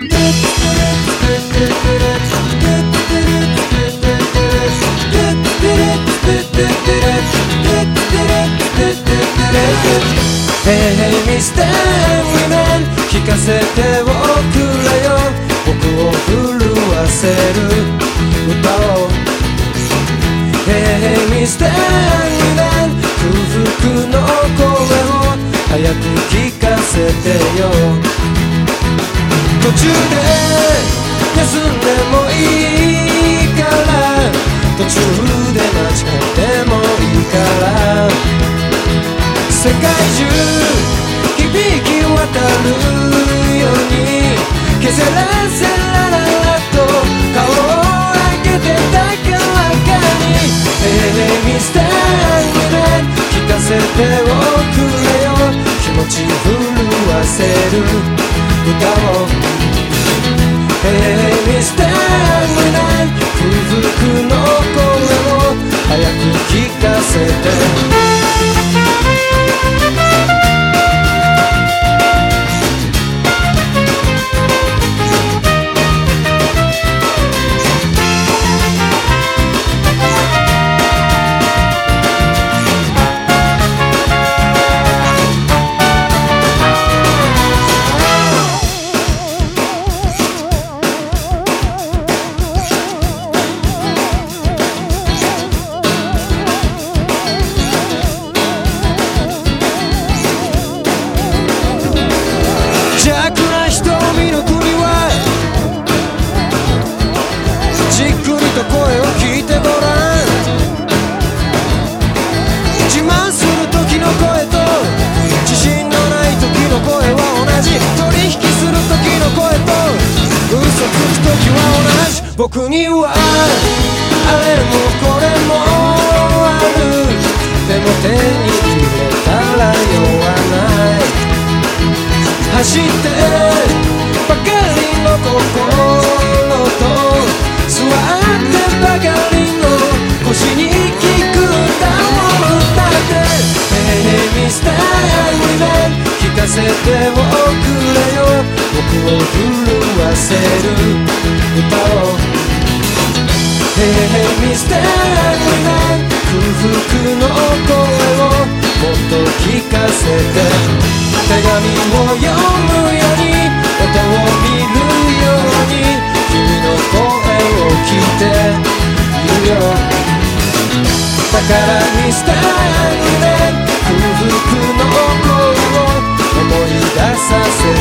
Hey hey ミスターウィメン聞かせておくれよ。僕を震わせる歌を Hey hey ミスターウィメン空腹の声を早く聞かせてよ中で休んでもいいから途中で間違ってもいいから世界中響き渡るように消せらせらららと顔を上げて高らかに Hey ミスター夢聞かせておくれよ気持ち震わせる歌を Hey ミスター夢空腹の僕にはあれもこれもあるでも手に入れたら酔わない走ってばかりの心と座ってばかりの星に聞く歌を歌って Hey Mr. Everyman 聞かせておくれよ僕を震わせる歌を Hey Mr. Everyman 空腹の声をもっと聞かせて。手紙を読むように音を見るように君の声を聞いているよだからミスターで空腹の声を思い出させて。